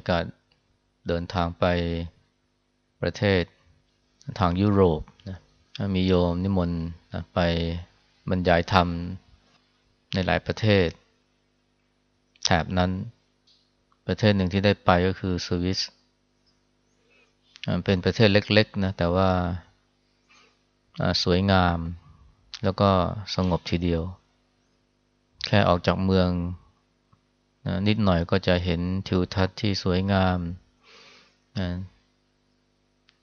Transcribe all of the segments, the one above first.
โอกาสเดินทางไปประเทศทางยุโรปนะมีโยมนิมนต์ไปบรรยายธรรมในหลายประเทศ แถบนั้นประเทศหนึ่งที่ได้ไปก็คือสวิสเป็นประเทศเล็กๆนะแต่ว่าสวยงาม แล้วก็สงบทีเดียว แค่ออกจากเมือง นะนิดหน่อยก็จะเห็นทิวทัศน์ที่สวยงามนะ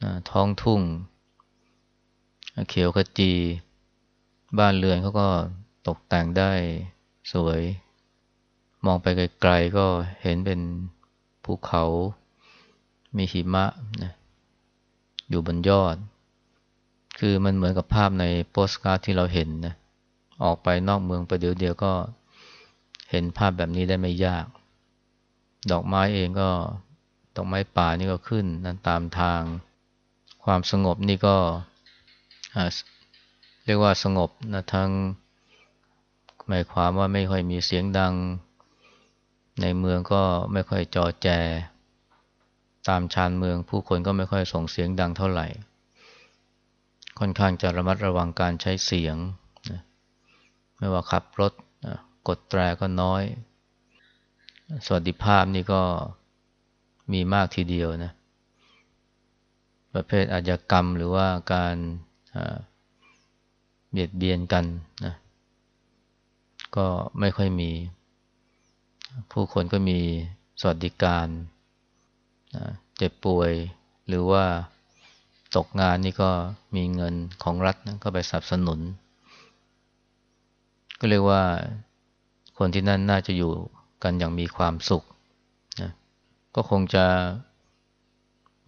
นะท้องทุ่ง เขียวขจี บ้านเรือนเขาก็ตกแต่งได้สวย มองไปไกลๆก็เห็นเป็นภูเขา มีหิมะนะอยู่บนยอด คือมันเหมือนกับภาพในโปสการ์ดที่เราเห็นนะ ออกไปนอกเมืองไปเดี๋ยวเดียวก็ เห็นภาพแบบนี้ได้ไม่ยาก ดอกไม้เองก็ดอกไม้ป่านี่ก็ขึ้นนะตามทาง ความสงบนี่ก็เรียกว่าสงบนะทั้งหมายความว่าไม่ค่อยมีเสียงดัง ในเมืองก็ไม่ค่อยจอแจ ตามชานเมืองผู้คนก็ไม่ค่อยส่งเสียงดังเท่าไหร่ ค่อนข้างจะระมัดระวังการใช้เสียงนะไม่ว่าขับรถนะ กดแตรก็น้อย สวัสดิภาพนี่ก็มีมากทีเดียวนะ ประเภทอาชญากรรมหรือว่าการเบียดเบียนกันนะ ก็ไม่ค่อยมี ผู้คนก็มีสวัสดิการเจ็บป่วย หรือว่าตกงานนี่ก็มีเงินของรัฐนะก็ไปสนับสนุน ก็เรียกว่า คนที่นั่นน่าจะอยู่กันอย่างมีความสุขนะก็คงจะ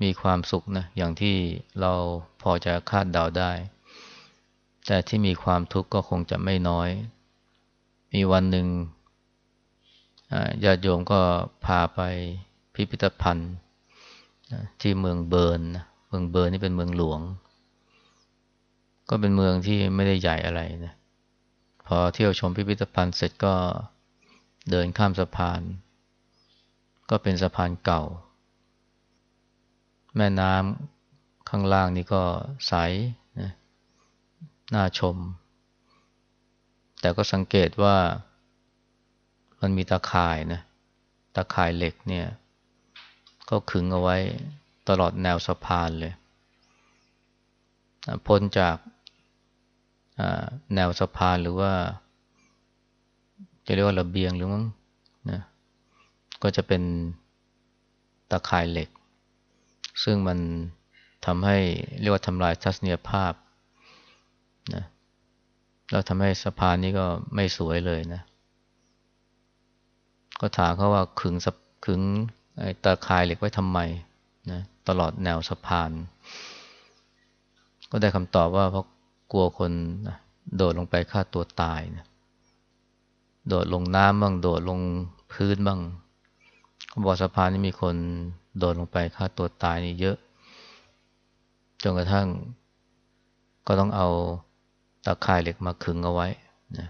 มีความสุขนะอย่างที่เราพอจะคาดเดาได้ แต่ที่มีความทุกข์ก็คงจะไม่น้อย มีวันหนึ่งญาติโยมก็พาไปพิพิธภัณฑ์ที่เมืองเบิร์นเมืองเบิร์นนี่เป็นเมืองหลวง ก็เป็นเมืองที่ไม่ได้ใหญ่อะไรนะ พอเที่ยวชมพิพิธภัณฑ์เสร็จก็เดินข้ามสะพาน ก็เป็นสะพานเก่า แม่น้ำข้างล่างนี่ก็ใสนะน่าชม แต่ก็สังเกตว่ามันมีตาข่ายนะตาข่ายเหล็กเนี่ย ก็ขึงเอาไว้ตลอดแนวสะพานเลยพ้นจาก แนวสะพานหรือว่า จะเรียกว่าระเบียงหรือมั้งนะก็จะเป็นตะข่ายเหล็ก ซึ่งมันทำให้เรียกว่าทำลายทัศนียภาพนะแล้วทำให้สะพานนี้ก็ไม่สวยเลยนะ ก็ถามเขาว่าขึงขึงตะข่ายเหล็กไว้ทำไมนะตลอดแนวสะพาน ก็ได้คำตอบว่าเพราะ กลัวคนนะโดดลงไปฆ่าตัวตายนะโดดลงน้ำบ้างโดดลงพื้นบ้างบอสะพานนี้มีคนโดดลงไปฆ่าตัวตายนี่เยอะจนกระทั่ง ก็ต้องเอาตะข่ายเหล็กมาขึงเอาไว้นะ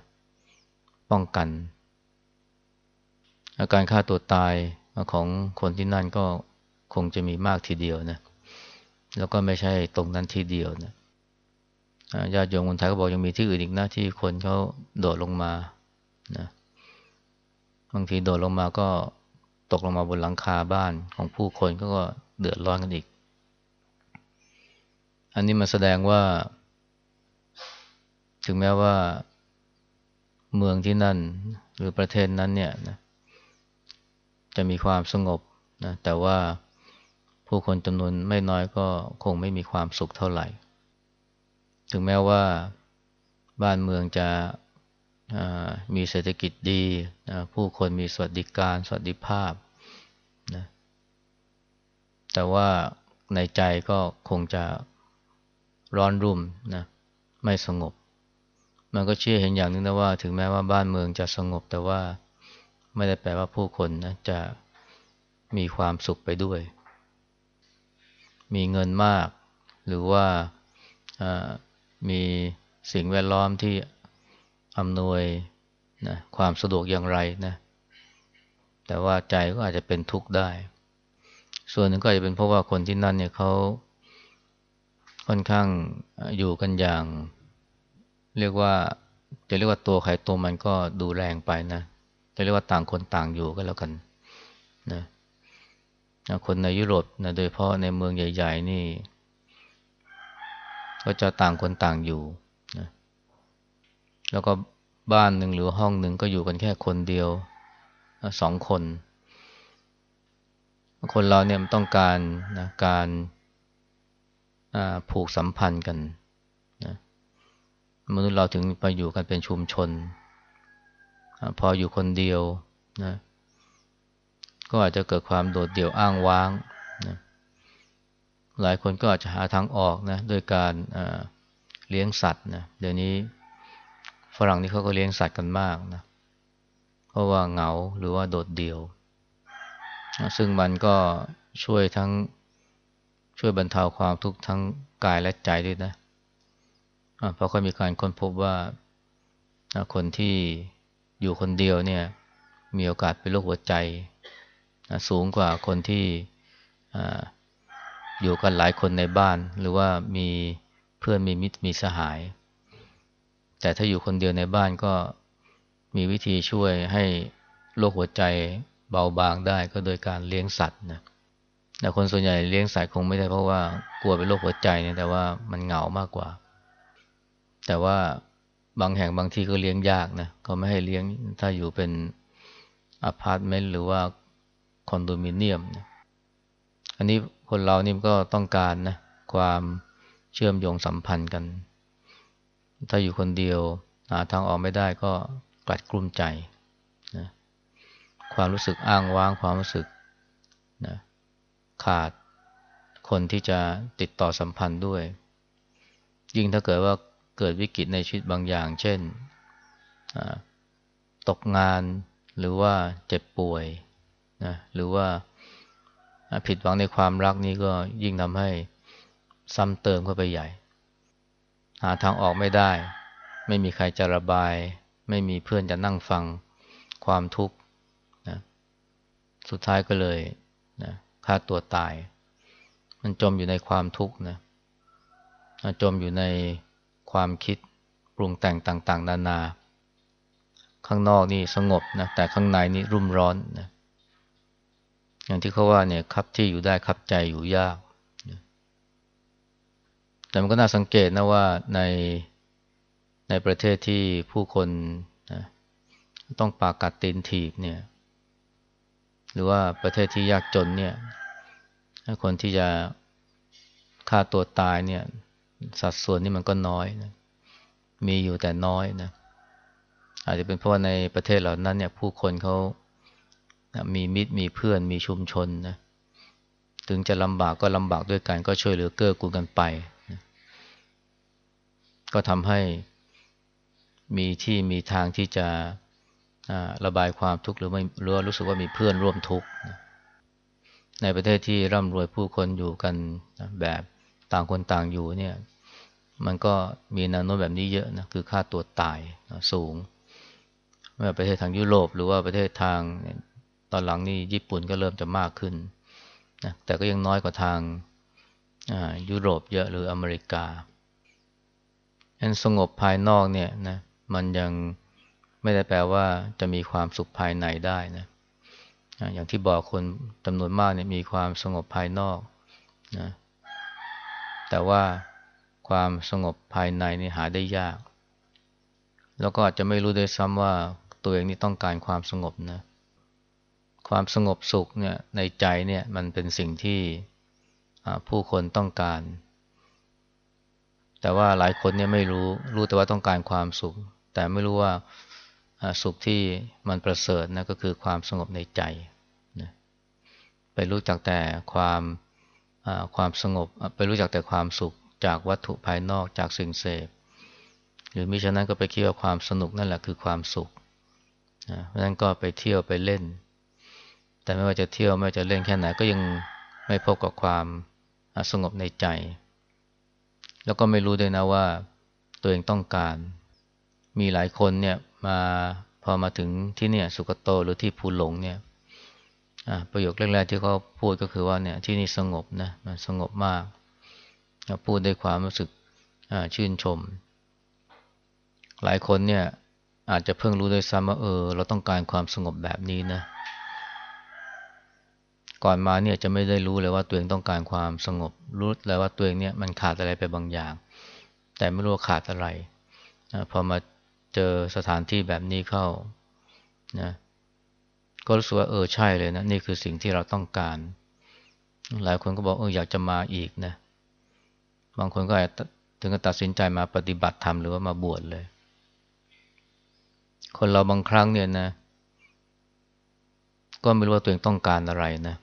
ป้องกัน อาการฆ่าตัวตายของคนที่นั่นก็คงจะมีมากทีเดียวนะแล้วก็ไม่ใช่ตรงนั้นทีเดียวนะ ญาติโยมคนไทยก็บอกยังมีที่อื่นอีกนะที่คนเขาโดดลงมานะบางทีโดดลงมาก็ตกลงมาบนหลังคาบ้านของผู้คนก็เดือดร้อนกันอีก อันนี้มาแสดงว่า ถึงแม้ว่าเมืองที่นั่นหรือประเทศนั้นเนี่ยนะจะมีความสงบนะแต่ว่าผู้คนจำนวนไม่น้อยก็คงไม่มีความสุขเท่าไหร่ ถึงแม้ว่าบ้านเมืองจะมีเศรษฐกิจดี ผู้คนมีสวัสดิการ สวัสดิภาพนะแต่ว่าในใจก็คงจะร้อนรุ่มนะไม่สงบ มันก็เชื่อเห็นอย่างนึงนะว่า ถึงแม้ว่าบ้านเมืองจะสงบ แต่ว่าไม่ได้แปลว่าผู้คนนะจะมีความสุขไปด้วย มีเงินมาก หรือว่า มีสิ่งแวดล้อมที่อำนวยนะความสะดวกอย่างไรนะแต่ว่าใจก็อาจจะเป็นทุกข์ได้ ส่วนหนึ่งก็อาจจะเป็นเพราะว่าคนที่นั่นเนี่ยเขาค่อนข้างอยู่กันอย่าง เรียกว่าจะเรียกว่าตัวใครตัวมันก็ดูแรงไปนะจะเรียกว่าต่างคนต่างอยู่ก็แล้วกันนะคนในยุโรปนะโดยเฉพาะในเมืองใหญ่ ๆ นี่ ก็จะต่างคนต่างอยู่นะแล้วก็บ้านหนึ่งหรือห้องหนึ่งก็อยู่กันแค่คนเดียวสองคน คนเราเนี่ยมันต้องการนะการผูกสัมพันธ์กันนะมนุษย์เราถึงไปอยู่กันเป็นชุมชน พออยู่คนเดียวนะก็อาจจะเกิดความโดดเดี่ยวอ้างว้าง หลายคนก็อาจจะหาทางออกนะด้วยการเลี้ยงสัตว์นะเดี๋ยวนี้ฝรั่งนี่เขาก็เลี้ยงสัตว์กันมากนะเพราะว่าเหงาหรือว่าโดดเดี่ยว ซึ่งมันก็ช่วยทั้งช่วยบรรเทาความทุกข์ทั้งกายและใจด้วยนะเพราะเขามีการค้นพบว่าคนที่อยู่คนเดียวเนี่ยมีโอกาสเป็นโรคหัวใจสูงกว่าคนที่ อยู่กันหลายคนในบ้าน หรือว่ามีเพื่อนมีมิตรมีสหาย แต่ถ้าอยู่คนเดียวในบ้านก็มีวิธีช่วยให้โรคหัวใจเบาบางได้ก็โดยการเลี้ยงสัตว์นะแต่คนส่วนใหญ่เลี้ยงสัตว์คงไม่ได้เพราะว่ากลัวเป็นโรคหัวใจเนี่ยแต่ว่ามันเหงามากกว่า แต่ว่าบางแห่งบางที่ก็เลี้ยงยากนะเขาไม่ให้เลี้ยงถ้าอยู่เป็นอพาร์ตเมนต์หรือว่าคอนโดมิเนียมนะ อันนี้คนเรานี่ก็ต้องการนะความเชื่อมโยงสัมพันธ์กัน ถ้าอยู่คนเดียวหาทางออกไม่ได้ก็กลัดกลุ้มใจนะความรู้สึกอ้างว้างความรู้สึกนะขาดคนที่จะติดต่อสัมพันธ์ด้วย ยิ่งถ้าเกิดว่าเกิดวิกฤตในชีวิตบางอย่าง เช่นตกงานหรือว่าเจ็บป่วยนะหรือว่า ผิดหวังในความรักนี้ก็ยิ่งทำให้ซ้ำเติมเข้าไปใหญ่ หาทางออกไม่ได้ ไม่มีใครจะระบาย ไม่มีเพื่อนจะนั่งฟังความทุกข์นะสุดท้ายก็เลยนะฆ่าตัวตาย มันจมอยู่ในความทุกข์นะจมอยู่ในความคิดปรุงแต่งต่าง ๆ นานา ข้างนอกนี่สงบนะแต่ข้างในนี่รุ่มร้อนนะ อย่างที่เขาว่าเนี่ยคับที่อยู่ได้คับใจอยู่ยาก แต่มันก็น่าสังเกตนะว่าในในประเทศที่ผู้คนนะต้องปากัดตีนถีบเนี่ย หรือว่าประเทศที่ยากจนเนี่ยคนที่จะฆ่าตัวตายเนี่ย สัดส่วนนี่มันก็น้อยนะมีอยู่แต่น้อยนะอาจจะเป็นเพราะว่าในประเทศเหล่านั้นเนี่ย ผู้คนเขา มีมิตรมีเพื่อนมีชุมชนนะถึงจะลำบากก็ลำบากด้วยกันก็ช่วยเหลือเกื้อกูลกันไปนะก็ทำให้มีที่มีทางที่จะระบายความทุกข์หรือไม่รู้รู้สึกว่ามีเพื่อนร่วมทุกข์ในประเทศที่ร่ำรวยผู้คนอยู่กันแบบต่างคนต่างอยู่เนี่ย มันก็มีแนวโน้มแบบนี้เยอะนะคือค่าตัวตายสูงไม่ว่าประเทศทางยุโรปหรือว่าประเทศทาง ตอนหลังนี่ญี่ปุ่นก็เริ่มจะมากขึ้นนะแต่ก็ยังน้อยกว่าทางยุโรปเยอะหรืออเมริกาอันสงบภายนอกเนี่ยนะมันยังไม่ได้แปลว่าจะมีความสุขภายในได้นะอย่างที่บอกคนจำนวนมากเนี่ยมีความสงบภายนอกนะแต่ว่าความสงบภายในนี่หาได้ยาก แล้วก็อาจจะไม่รู้ด้วยซ้ำว่าตัวเองนี่ต้องการความสงบนะ ความสงบสุขเนี่ยในใจเนี่ยมันเป็นสิ่งที่ผู้คนต้องการ แต่ว่าหลายคนเนี่ยไม่รู้รู้แต่ว่าต้องการความสุข แต่ไม่รู้ว่าสุขที่มันประเสริฐนะก็คือความสงบในใจนะไปรู้จักแต่ความความสงบไปรู้จักแต่ความสุขจากวัตถุภายนอกจากสิ่งเสพ หรือมิฉะนั้นก็ไปคิดว่าความสนุกนั่นแหละคือความสุขนะเพราะนั้นก็ไปเที่ยวไปเล่น แต่ไม่ว่าจะเที่ยวไม่ว่าจะเล่นแค่ไหนก็ยังไม่พบกับความสงบในใจ แล้วก็ไม่รู้ด้วยนะว่าตัวเองต้องการ มีหลายคนเนี่ยมาพอมาถึงที่เนี่ยสุกโตหรือที่ภูหลงเนี่ยประโยคแรกๆที่เขาพูดก็คือว่าเนี่ยที่นี่สงบนะมันสงบมากพูดด้วยความรู้สึกชื่นชม หลายคนเนี่ยอาจจะเพิ่งรู้ด้วยซ้ำว่าเออ เราต้องการความสงบแบบนี้นะ ก่อนมาเนี่ยจะไม่ได้รู้เลยว่าตัวเองต้องการความสงบ รู้แล้วว่าตัวเองเนี่ยมันขาดอะไรไปบางอย่าง แต่ไม่รู้ว่าขาดอะไรนะพอมาเจอสถานที่แบบนี้เข้านะก็รู้สึกว่าเออใช่เลยนะนี่คือสิ่งที่เราต้องการ หลายคนก็บอกเอออยากจะมาอีกนะบางคนก็อาจถึงกับตัดสินใจมาปฏิบัติธรรมหรือว่ามาบวชเลย คนเราบางครั้งเนี่ยนะ ก็ไม่รู้ว่าตัวเองต้องการอะไรนะ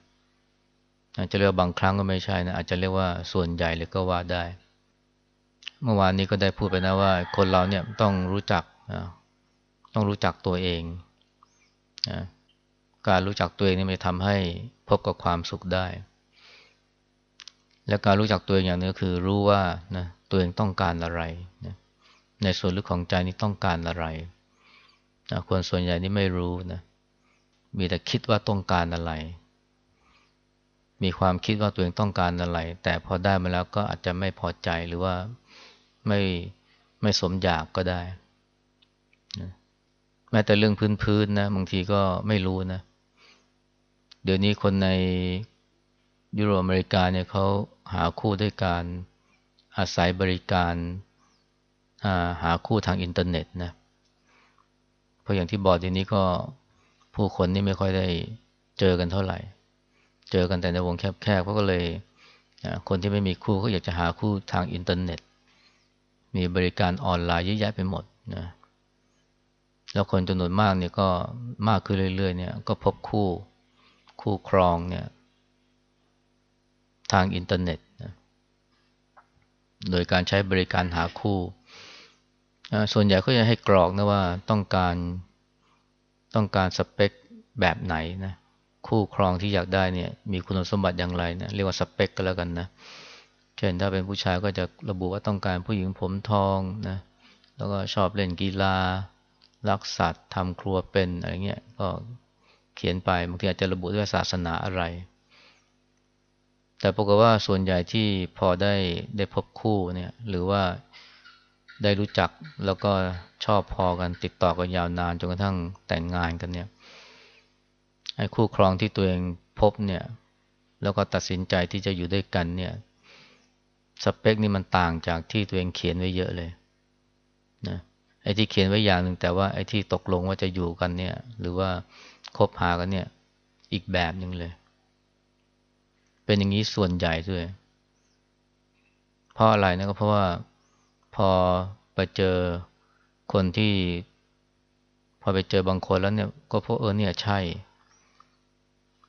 อาจจะเรียกว่าบางครั้งก็ไม่ใช่นะอาจจะเรียกว่าส่วนใหญ่เลยก็ว่าได้ เมื่อวานนี้ก็ได้พูดไปนะว่า คนเราเนี่ยต้องรู้จักต้องรู้จักตัวเองการรู้จักตัวเองนี่มันทำให้พบกับความสุขได้ และการรู้จักตัวเองอย่างนึงคือรู้ว่านะตัวเองต้องการอะไรนะในส่วนลึกของใจนี่ต้องการอะไรนะคนส่วนใหญ่นี่ไม่รู้นะมีแต่คิดว่าต้องการอะไร มีความคิดว่าตัวเองต้องการอะไร แต่พอได้มาแล้วก็อาจจะไม่พอใจหรือว่าไม่ไม่สมอยากก็ได้นะแม้แต่เรื่องพื้นๆนะบางทีก็ไม่รู้นะ เดี๋ยวนี้คนในยุโรปอเมริกาเนี่ยเขาหาคู่ด้วยการอาศัยบริการหาคู่ทางอินเทอร์เน็ตนะ เพราะอย่างที่บอกทีนี้ก็ผู้คนนี่ไม่ค่อยได้เจอกันเท่าไหร่ เจอกันแต่ในวงแคบๆเขาก็เลยคนที่ไม่มีคู่ก็อยากจะหาคู่ทางอินเทอร์เน็ต มีบริการออนไลน์เยอะแยะไปหมดนะแล้วคนจำนวนมากเนี่ยก็มากขึ้นเรื่อยๆเนี่ยก็พบคู่คู่ครองเนี่ยทางอินเทอร์เน็ตนะโดยการใช้บริการหาคู่ ส่วนใหญ่ก็จะให้กรอกนะว่าต้องการต้องการสเปคแบบไหนนะ คู่ครองที่อยากได้เนี่ย มีคุณสมบัติอย่างไรนะเรียกว่าสเปคก็แล้วกันนะเช่นถ้าเป็นผู้ชายก็จะระบุว่าต้องการผู้หญิงผมทองนะแล้วก็ชอบเล่นกีฬา รักสัตว์ทำครัวเป็นอะไรเงี้ยก็เขียนไปบางทีอาจจะระบุด้วยศาสนาอะไร แต่ปรากฏว่าส่วนใหญ่ที่พอได้ได้พบคู่เนี่ยหรือว่าได้รู้จักแล้วก็ชอบพอกันติดต่อกันยาวนานจนกระทั่งแต่งงานกันเนี่ย ไอ้คู่ครองที่ตัวเองพบเนี่ย แล้วก็ตัดสินใจที่จะอยู่ด้วยกันเนี่ย สเปคนี่มันต่างจากที่ตัวเองเขียนไว้เยอะเลยนะไอ้ที่เขียนไว้อย่างหนึ่งแต่ว่าไอ้ที่ตกลงว่าจะอยู่กันเนี่ย หรือว่าคบหากันเนี่ย อีกแบบหนึ่งเลย เป็นอย่างนี้ส่วนใหญ่ด้วยเพราะอะไรนะก็เพราะว่าพอไปเจอคนที่ พอไปเจอบางคนแล้วเนี่ย ก็เพราะเออเนี่ยใช่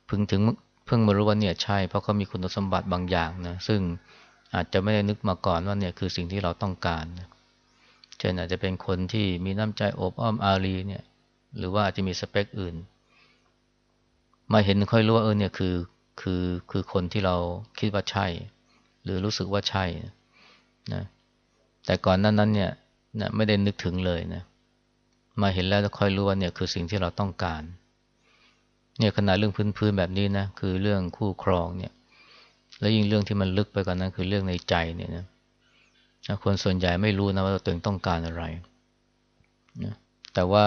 เพิ่งถึงเพิ่งมารู้ว่าเนี่ยใช่เพราะเขามีคุณสมบัติบางอย่างนะซึ่งอาจจะไม่ได้นึกมาก่อนว่าเนี่ยคือสิ่งที่เราต้องการนะเช่นอาจจะเป็นคนที่มีน้ำใจอบอ้อมอารีเนี่ย หรือว่าอาจจะมีสเปคอื่น มาเห็นค่อยรู้ว่าเออเนี่ยคือคือคือคนที่เราคิดว่าใช่ หรือรู้สึกว่าใช่นะแต่ก่อนนั้นนั้นเนี่ยนะไม่ได้นึกถึงเลยนะมาเห็นแล้วค่อยรู้ว่าเนี่ยคือสิ่งที่เราต้องการ เนี่ยขนาดเรื่องพื้นๆแบบนี้นะคือเรื่องคู่ครองเนี่ย แล้วยิ่งเรื่องที่มันลึกไปกว่านนั้นคือเรื่องในใจเนี่ยนะคนส่วนใหญ่ไม่รู้นะว่าตัวเองต้องการอะไรนะแต่ว่า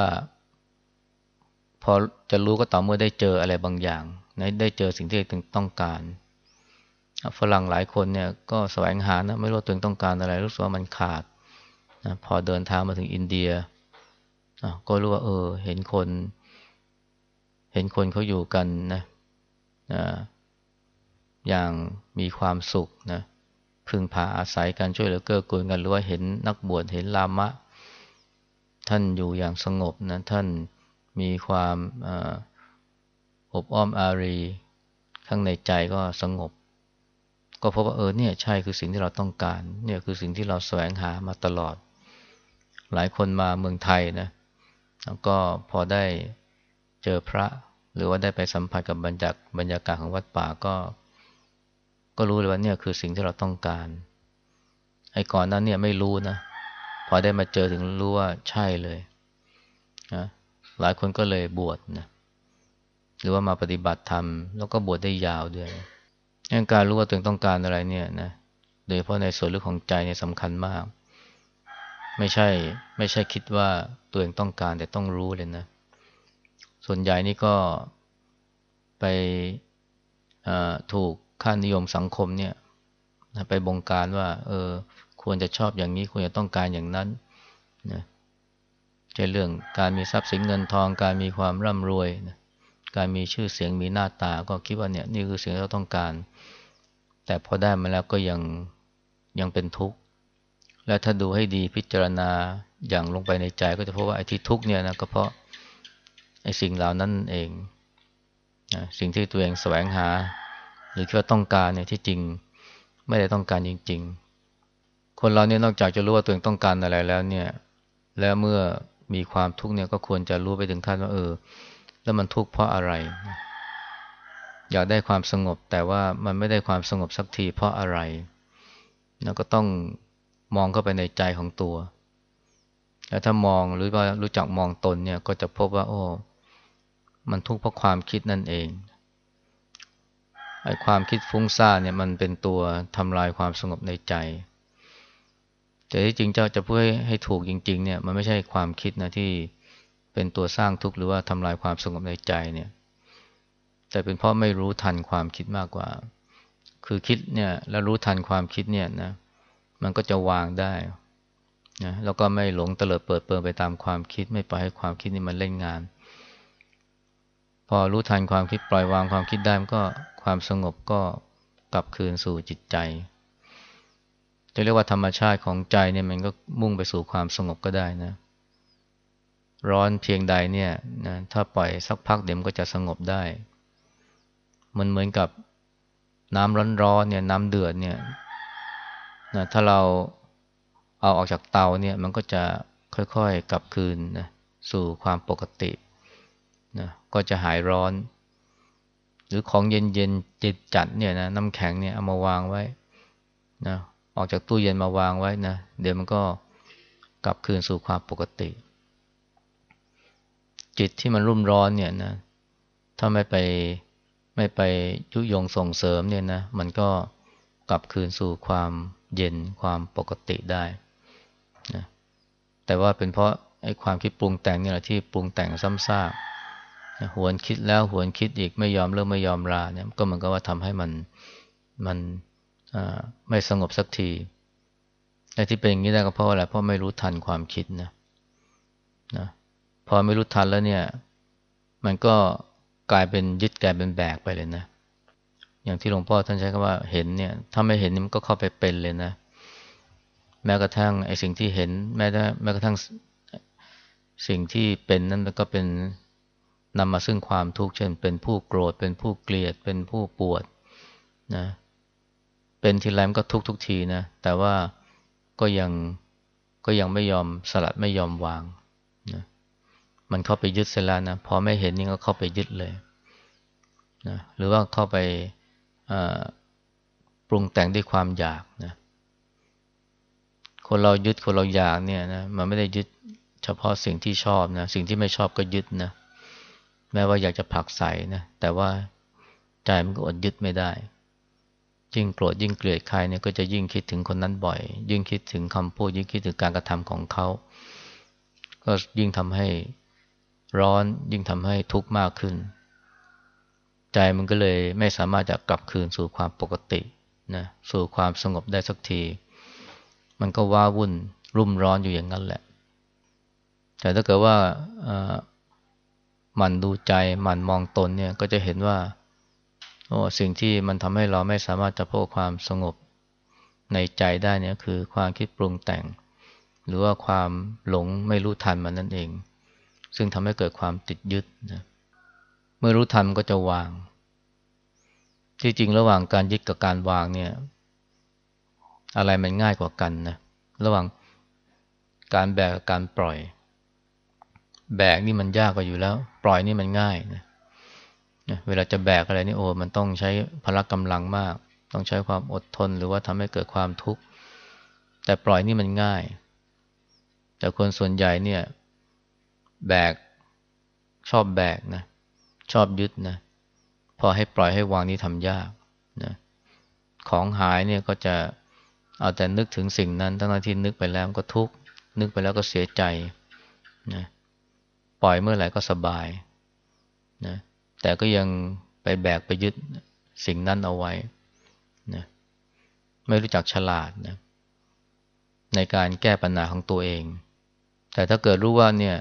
พอจะรู้ก็ต่อเมื่อได้เจออะไรบางอย่างได้เจอสิ่งที่ตัวเองต้องการฝรั่งหลายคนเนี่ยก็แสวงหานะไม่รู้ตัวเองต้องการอะไร รู้สึกว่ามันขาดนะพอเดินทางมาถึงอินเดียก็รู้ว่าเออ เห็นคน เห็นคนเขาอยู่กันนะอย่างมีความสุขนะพึ่งพาอาศัยกันช่วยเหลือเกื้อกูลกันหรือว่าเห็นนักบวชเห็นลามะ ท่านอยู่อย่างสงบนะท่านมีความอบอ้อมอารี ข้างในใจก็สงบ ก็พบว่าเออเนี่ยใช่คือสิ่งที่เราต้องการ เนี่ยคือสิ่งที่เราแสวงหามาตลอด หลายคนมาเมืองไทยนะแล้วก็พอได้ เจอพระ หรือว่าได้ไปสัมผัสกับบรรยากบรรยากาศของวัดป่าก็ ก็รู้เลยว่าเนี่ยคือสิ่งที่เราต้องการไอ้ก่อนนั้นเนี่ยไม่รู้นะพอได้มาเจอถึงรู้ว่าใช่เลยนะหลายคนก็เลยบวชนะหรือว่ามาปฏิบัติธรรมแล้วก็บวชได้ยาวด้วยการรู้ว่าตัวเองต้องการอะไรเนี่ยนะโดยเฉพาะในส่วนลึกของใจเนี่ยสำคัญมาก ไม่ใช่ไม่ใช่คิดว่าตัวเองต้องการแต่ต้องรู้เลยนะ ส่วนใหญ่นี่ก็ไปถูกค่านิยมสังคมเนี่ยไปบงการว่า เออ ควรจะชอบอย่างนี้ ควรจะต้องการอย่างนั้นนะใช่เรื่องการมีทรัพย์สินเงินทอง การมีความร่ำรวยนะการมีชื่อเสียงมีหน้าตา ก็คิดว่าเนี่ยนี่คือสิ่งที่เราต้องการ แต่พอได้มาแล้วก็ยังยังเป็นทุกข์ และถ้าดูให้ดีพิจารณาอย่างลงไปในใจก็จะพบว่าไอ้ที่ทุกข์เนี่ยนะก็เพราะ ไอ้สิ่งเหล่านั้นเองนะสิ่งที่ตัวเองแสวงหา หรือคิดว่าต้องการเนี่ยที่จริงไม่ได้ต้องการจริง ๆ คนเราเนี่ยนอกจากจะรู้ว่าตัวเองต้องการอะไรแล้วเนี่ย แล้วเมื่อมีความทุกข์เนี่ยก็ควรจะรู้ไปถึงขั้นว่าเออ แล้วมันทุกข์เพราะอะไร อยากได้ความสงบแต่ว่ามันไม่ได้ความสงบสักทีเพราะอะไรแล้วก็ต้องมองเข้าไปในใจของตัว แล้วถ้ามองหรือว่ารู้จักมองตนเนี่ยก็จะพบว่า โอ้ มันทุกข์เพราะความคิดนั่นเองไอ้ความคิดฟุ้งซ่านเนี่ยมันเป็นตัวทำลายความสงบในใจ แต่ที่จริงเจ้าจะพูดให้ถูกจริง ๆ เนี่ยมันไม่ใช่ความคิดนะที่เป็นตัวสร้างทุกข์หรือว่าทำลายความสงบในใจเนี่ย แต่เป็นเพราะไม่รู้ทันความคิดมากกว่า คือคิดเนี่ยแล้วรู้ทันความคิดเนี่ยนะมันก็จะวางได้นะแล้วก็ไม่หลงเตลิดเปิดเปิงไปตามความคิด ไม่ปล่อยให้ความคิดนี่มันเล่นงาน พอรู้ทันความคิดปล่อยวางความคิดได้มันก็ความสงบก็กลับคืนสู่จิตใจ จะเรียกว่าธรรมชาติของใจเนี่ยมันก็มุ่งไปสู่ความสงบก็ได้นะ ร้อนเพียงใดเนี่ยนะถ้าปล่อยสักพักเดี๋ยวมันก็จะสงบได้ มันเหมือนกับน้ำร้อนๆเนี่ยน้ำเดือดเนี่ยนะถ้าเราเอาออกจากเตาเนี่ยมันก็จะค่อยๆกลับคืนนะสู่ความปกติ นะก็จะหายร้อน หรือของเย็นๆจิตจัดเนี่ยนะน้ำแข็งเนี่ยเอามาวางไว้นะออกจากตู้เย็นมาวางไว้นะเดี๋ยวมันก็กลับคืนสู่ความปกติ จิตที่มันรุ่มร้อนเนี่ยนะถ้าไม่ไปไม่ไปยุยงส่งเสริมเนี่ยนะมันก็กลับคืนสู่ความเย็นความปกติได้นะแต่ว่าเป็นเพราะไอ้ความคิดปรุงแต่งนี่แหละที่ปรุงแต่งซ้ำซาก หวนคิดแล้วหวนคิดอีกไม่ยอมเลิกไม่ยอมลาเนี่ยก็เหมือนกับว่าทำให้มันมันไม่สงบสักทีแต่ที่เป็นอย่างนี้ได้ก็เพราะอะไรเพราะไม่รู้ทันความคิดนะนะพอไม่รู้ทันแล้วเนี่ย มันก็กลายเป็นยึดกลายเป็นแบกไปเลยนะ อย่างที่หลวงพ่อท่านใช้คำว่าเห็นเนี่ย ถ้าไม่เห็นมันก็เข้าไปเป็นเลยนะ แม้กระทั่งไอ้สิ่งที่เห็น แม้แต่แม้กระทั่งสิ่งที่เป็นนั้นก็เป็น นำมาซึ่งความทุกข์เช่น เป็นผู้โกรธ เป็นผู้เกลียด เป็นผู้ปวดนะเป็นทีไรมันก็ทุกทุกทีนะแต่ว่าก็ยังก็ยังไม่ยอมสลัดไม่ยอมวางนะมันเข้าไปยึดเสร็จแล้วนะพอไม่เห็นนี่ก็เข้าไปยึดเลยนะหรือว่าเข้าไปปรุงแต่งด้วยความอยากนะคนเรายึดคนเราอยากเนี่ยนะมันไม่ได้ยึดเฉพาะสิ่งที่ชอบนะสิ่งที่ไม่ชอบก็ยึดนะ แม้ว่าอยากจะผักใส่นะแต่ว่าใจมันก็อดยึดไม่ได้ ยิ่งโกรธยิ่งเกลียดใครเนี่ยก็จะยิ่งคิดถึงคนนั้นบ่อย ยิ่งคิดถึงคำพูด ยิ่งคิดถึงการกระทำของเขา ก็ยิ่งทำให้ร้อนยิ่งทำให้ทุกข์มากขึ้น ใจมันก็เลยไม่สามารถจะกลับคืนสู่ความปกตินะสู่ความสงบได้สักที มันก็ว้าวุ่นรุ่มร้อนอยู่อย่างนั้นแหละ แต่ถ้าเกิดว่า มันดูใจมันมองตนเนี่ยก็จะเห็นว่าโอ้สิ่งที่มันทำให้เราไม่สามารถจะพบความสงบในใจได้เนี่ยคือความคิดปรุงแต่ง หรือว่าความหลงไม่รู้ทันมันนั่นเอง ซึ่งทำให้เกิดความติดยึดนะเมื่อรู้ทันก็จะวาง ที่จริงระหว่างการยึดกับการวางเนี่ย อะไรมันง่ายกว่ากันนะระหว่างการแบกกับการปล่อย แบกนี่มันยากกว่าอยู่แล้ว ปล่อยนี่มันง่ายนะเวลาจะแบกอะไรนี่โอ้มันต้องใช้พละกำลังมาก ต้องใช้ความอดทนหรือว่าทำให้เกิดความทุกข์แต่ปล่อยนี่มันง่าย แต่คนส่วนใหญ่เนี่ย แบกชอบแบกนะชอบยึดนะพอให้ปล่อยให้วางนี่ทำยากนะของหายเนี่ยก็จะเอาแต่นึกถึงสิ่งนั้นทั้งที่นึกไปแล้วก็ทุกข์นึกไปแล้วก็เสียใจนะ ปล่อยเมื่อไหร่ก็สบายนะแต่ก็ยังไปแบกไปยึดสิ่งนั้นเอาไว้นะไม่รู้จักฉลาดนะในการแก้ปัญหาของตัวเอง แต่ถ้าเกิดรู้ว่าเนี่ย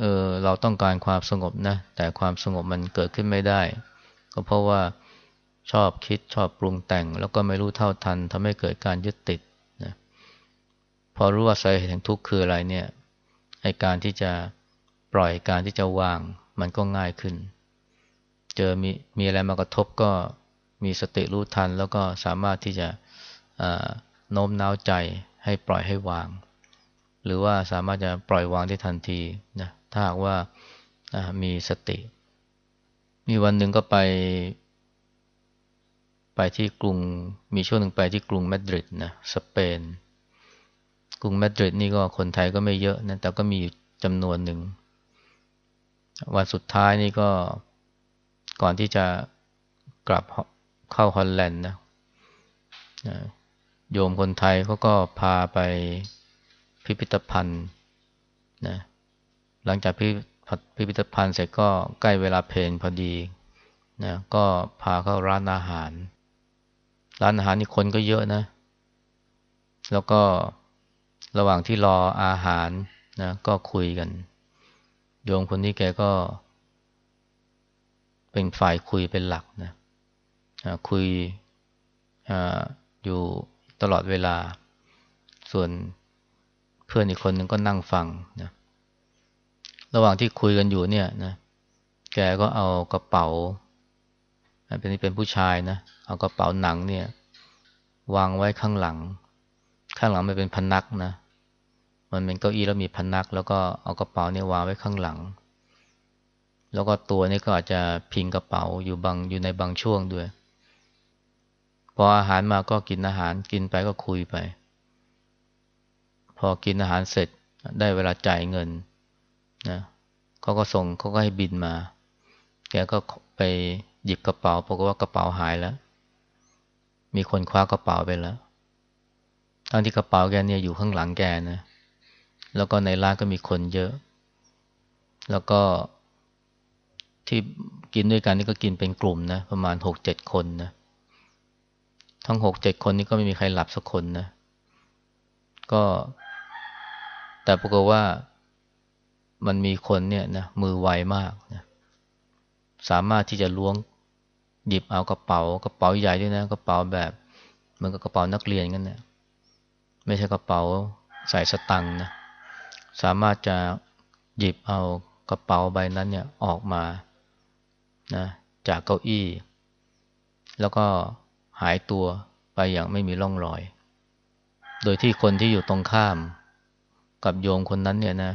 เออเราต้องการความสงบนะ แต่ความสงบมันเกิดขึ้นไม่ได้ ก็เพราะว่าชอบคิดชอบปรุงแต่ง แล้วก็ไม่รู้เท่าทันทำให้เกิดการยึดติดนะพอรู้ว่าสาเหตุแห่งทุกข์คืออะไรเนี่ยให้การที่จะ ปล่อยการที่จะวางมันก็ง่ายขึ้น เจอมีมีอะไรมากระทบก็มีสติรู้ทัน แล้วก็สามารถที่จะโน้มน้าวใจให้ปล่อยให้วาง หรือว่าสามารถจะปล่อยวางได้ทันทีนะถ้าหากว่ามีสติ มีวันหนึ่งก็ไป ไปที่กรุงมีช่วงหนึ่งไปที่กรุงมาดริดนะสเปน กรุงมาดริดนี่ก็คนไทยก็ไม่เยอะนะแต่ก็มีจำนวนหนึ่ง วันสุดท้ายนี่ก็ก่อนที่จะกลับเข้าฮอลแลนด์นะโยมคนไทยเขาก็พาไปพิพิธภัณฑ์นะหลังจากพิพิพิธภัณฑ์เสร็จก็ใกล้เวลาเพลนพอดีนะก็พาเข้าร้านอาหาร ร้านอาหารนี่คนก็เยอะนะ แล้วก็ระหว่างที่รออาหารนะก็คุยกัน โยมคนนี้แกก็ เป็นฝ่ายคุยเป็นหลักนะคุยออยู่ตลอดเวลา ส่วนเพื่อนอีกคนหนึ่งก็นั่งฟังนะระหว่างที่คุยกันอยู่เนี่ยนะแกก็เอากระเป๋าเป็นนี่เป็นผู้ชายนะเอากระเป๋าหนังเนี่ย วางไว้ข้างหลัง ข้างหลังไม่เป็นพนักนะ มันเป็นเก้าอี้แล้วมีพนัก แล้วก็เอากระเป๋าเนี่ยวางไว้ข้างหลัง แล้วก็ตัวนี่ก็อาจจะพิงกระเป๋าอยู่บางอยู่ในบางช่วงด้วยพออาหารมาก็กินอาหารกินไปก็คุยไป พอกินอาหารเสร็จได้เวลาจ่ายเงินนะเขาก็ส่งเขาก็ให้บินมา แกก็ไปหยิบกระเป๋าปรากฏว่ากระเป๋าหายแล้ว มีคนคว้ากระเป๋าไปแล้วทั้งที่กระเป๋าแกเนี่ยอยู่ข้างหลังแกนะ แล้วก็ในร้านก็มีคนเยอะ แล้วก็ที่กินด้วยกันนี่ก็กินเป็นกลุ่มนะประมาณหกเจ็ดคนนะทั้งหกเจ็ดคนนี้ก็ไม่มีใครหลับสักคนนะก็ แต่ปรากฏว่ามันมีคนเนี่ยนะมือไวมากนะสามารถที่จะล้วงหยิบเอากระเป๋ากระเป๋าใหญ่ด้วยนะกระเป๋าแบบเหมือนกับกระเป๋านักเรียนกันนะไม่ใช่กระเป๋าใส่สตังค์นะ สามารถจะหยิบเอากระเป๋าใบนั้นเนี่ยออกมานะจากเก้าอี้ แล้วก็หายตัวไปอย่างไม่มีร่องรอย โดยที่คนที่อยู่ตรงข้ามกับโยมคนนั้นเนี่ยนะ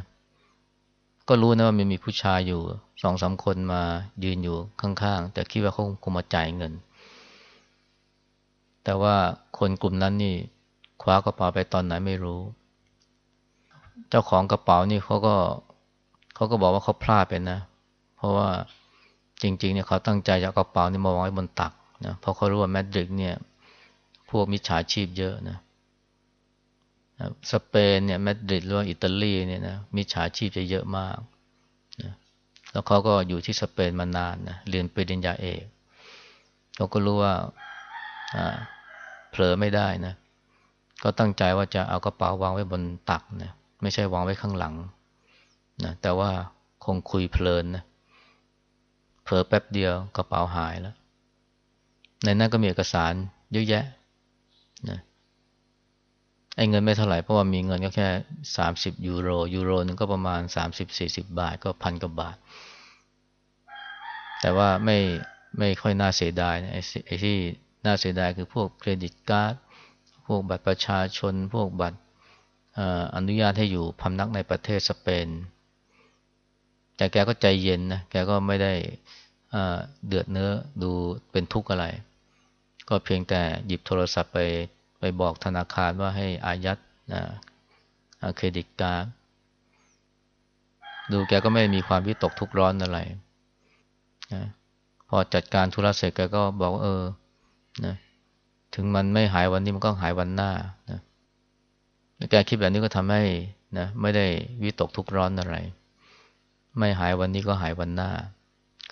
ก็รู้นะว่ามันมีผู้ชายอยู่สองสาคนมายืนอยู่ข้างๆ แต่คิดว่าเขาคงมาจ่ายเงิน แต่ว่าคนกลุ่มนั้นนี่คว้ากระเป๋าไปตอนไหนไม่รู้ เจ้าของกระเป๋านี่เขาก็เขาก็บอกว่าเขาพลาดไปนะ เพราะว่าจริงๆเนี่ยเขาตั้งใจจะกระเป๋านี่มาวางไว้บนตักนะเพราะเขารู้ว่าแมดริดเนี่ย พวกมิจฉาชีพเยอะนะสเปนเนี่ยแมดริดหรือว่าอิตาลีเนี่ยนะมิจฉาชีพจะเยอะมากนะแล้วเขาก็อยู่ที่สเปนมานานนะเรียนปริญญาเอกเขาก็รู้ว่าเผลอไม่ได้นะ ก็ตั้งใจว่าจะเอากระเป๋าวางไว้บนตักนะ ไม่ใช่วางไว้ข้างหลังนะแต่ว่าคงคุยเพลินนะเผลอแป๊บเดียวกระเป๋าหายแล้ว ในนั้นก็มีเอกสารเยอะแยะนะไอ้เงินไม่เท่าไหร่เพราะว่ามีเงินก็แค่สามสิบยูโร ยูโรนึงก็ประมาณสามสิบสี่สิบบาทก็พันกว่าบาท แต่ว่าไม่ไม่ค่อยน่าเสียดายนะไอ้ที่น่าเสียดายคือพวกเครดิตการ์ด พวกบัตรประชาชน พวกบัตร อนุญาตให้อยู่พำนักในประเทศสเปน แต่แกก็ใจเย็นนะ แกก็ไม่ได้เดือดเนื้อดูเป็นทุกข์อะไร ก็เพียงแต่หยิบโทรศัพท์ไปไปบอกธนาคารว่าให้อายัดนะเครดิตการ์ดดูแกก็ไม่มีความวิตกทุกร้อนอะไรนะพอจัดการธุระเสร็จแกก็บอกเออนะถึงมันไม่หายวันนี้มันก็หายวันหน้านะ แกคิดแบบนี้ก็ทำให้นะไม่ได้วิตกทุกข์ร้อนอะไร ไม่หายวันนี้ก็หายวันหน้า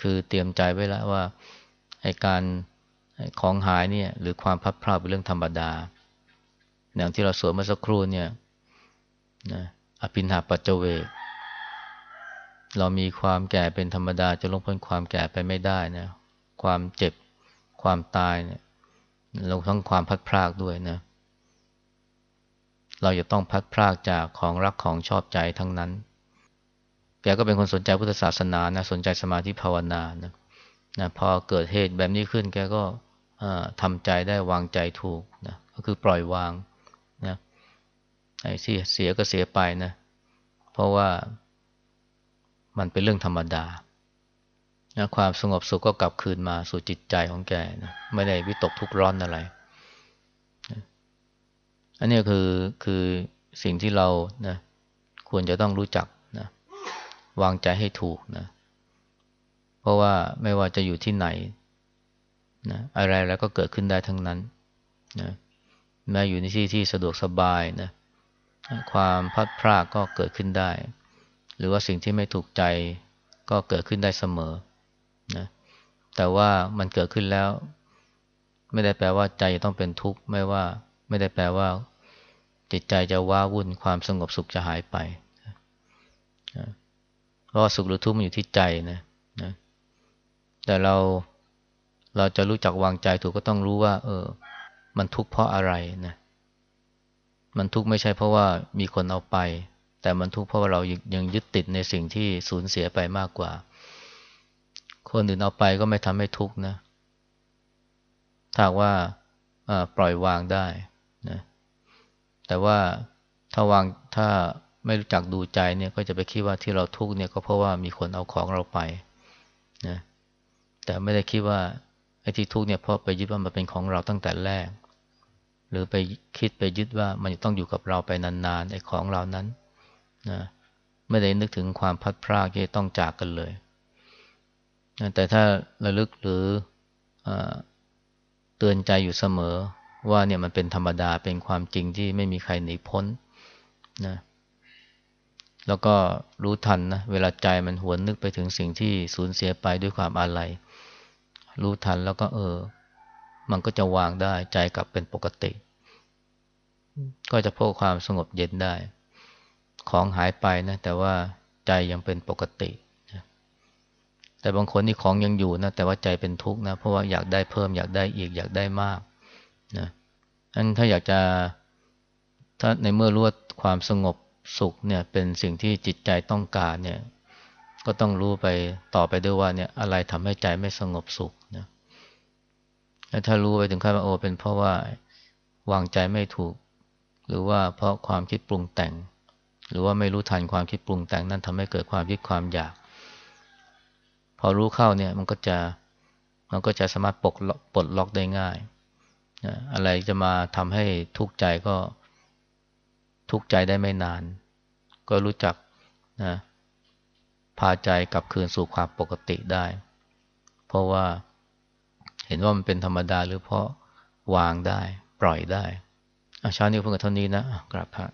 คือเตรียมใจไว้แล้วว่าไอ้การของหายเนี่ย หรือความพัดพลาดเป็นเรื่องธรรมดา อย่างที่เราสวดเมื่อสักครู่เนี่ยนะอภินหาปัจเจเวกเรามีความแก่เป็นธรรมดาจะลงพ้นความแก่ไปไม่ได้นะ ความเจ็บความตายเนี่ยลงทั้งความพัดพลากด้วยนะ เราจะต้องพัดพลากจากของรักของชอบใจทั้งนั้น แกก็เป็นคนสนใจพุทธศาสนานะสนใจสมาธิภาวนานะนะพอเกิดเหตุแบบนี้ขึ้นแกก็ทำใจได้วางใจถูกนะก็คือปล่อยวางนะไอ้ที่เสียก็เสียไปนะเพราะว่ามันเป็นเรื่องธรรมดานะความสงบสุขก็กลับคืนมาสู่จิตใจของแกนะไม่ได้วิตกทุกร้อนอะไร อันนี้คือคือสิ่งที่เรานะควรจะต้องรู้จักนะวางใจให้ถูกนะ เพราะว่าไม่ว่าจะอยู่ที่ไหนนะอะไรแล้วก็เกิดขึ้นได้ทั้งนั้นนะแม้อยู่ในที่ที่สะดวกสบายนะความพัดพรากก็เกิดขึ้นได้ หรือว่าสิ่งที่ไม่ถูกใจก็เกิดขึ้นได้เสมอนะแต่ว่ามันเกิดขึ้นแล้ว ไม่ได้แปลว่าใจจะต้องเป็นทุกข์ไม่ว่า ไม่ได้แปลว่า จิตใจจะว้าวุ่นความสงบสุขจะหายไปเพราะสุขหรือทุกข์มันอยู่ที่ใจนะนะแต่เราเราจะรู้จักวางใจถูกก็ต้องรู้ว่า เออ มันทุกข์เพราะอะไรนะมันทุกข์ไม่ใช่เพราะว่ามีคนเอาไป แต่มันทุกข์เพราะว่าเรายังยึดติดในสิ่งที่สูญเสียไปมากกว่า คนอื่นเอาไปก็ไม่ทำให้ทุกข์นะถ้าว่าปล่อยวางได้ แต่ว่าถ้าวางถ้าไม่รู้จักดูใจเนี่ยก็จะไปคิดว่าที่เราทุกข์เนี่ยก็เพราะว่ามีคนเอาของเราไปนะแต่ไม่ได้คิดว่าไอ้ที่ทุกข์เนี่ยเพราะไปยึดว่ามันเป็นของเราตั้งแต่แรก หรือไปคิดไปยึดว่ามันต้องอยู่กับเราไปนานๆไอ้ของเรานั้นนะไม่ได้นึกถึงความพัดพรากที่ต้องจากกันเลยนะแต่ถ้าระลึกหรืออเตือนใจอยู่เสมอ ว่าเนี่ยมันเป็นธรรมดาเป็นความจริงที่ไม่มีใครหนีพ้นนะแล้วก็รู้ทันนะเวลาใจมันหวนนึกไปถึงสิ่งที่สูญเสียไปด้วยความอาลัยรู้ทันแล้วก็เออ มันก็จะวางได้ใจกลับเป็นปกติ ก็จะพบความสงบเย็นได้ ของหายไปนะ แต่ว่าใจยังเป็นปกติแต่บางคนนี่ของยังอยู่นะแต่ว่าใจเป็นทุกข์นะเพราะว่าอยากได้เพิ่มอยากได้อีกอยากได้มาก นะอันถ้าอยากจะถ้าในเมื่อรู้ว่าความสงบสุขเนี่ยเป็นสิ่งที่จิตใจต้องการเนี่ยก็ต้องรู้ไปต่อไปด้วยว่าเนี่ยอะไรทำให้ใจไม่สงบสุขนะถ้ารู้ไปถึงขั้นว่าโอเป็นเพราะว่าวางใจไม่ถูก หรือว่าเพราะความคิดปรุงแต่ง หรือว่าไม่รู้ทันความคิดปรุงแต่งนั้นทำให้เกิดความยึดความอยาก พอรู้เข้าเนี่ยมันก็จะมันก็จะสามารถปลดปลดล็อกได้ง่าย อะไรจะมาทำให้ทุกข์ใจก็ทุกข์ใจได้ไม่นาน ก็รู้จักนะพาใจกลับคืนสู่ความปกติได้ เพราะว่าเห็นว่ามันเป็นธรรมดาหรือเพราะวางได้ ปล่อยได้อาชานี้เพิ่งกับเท่านี้นะกราบพระ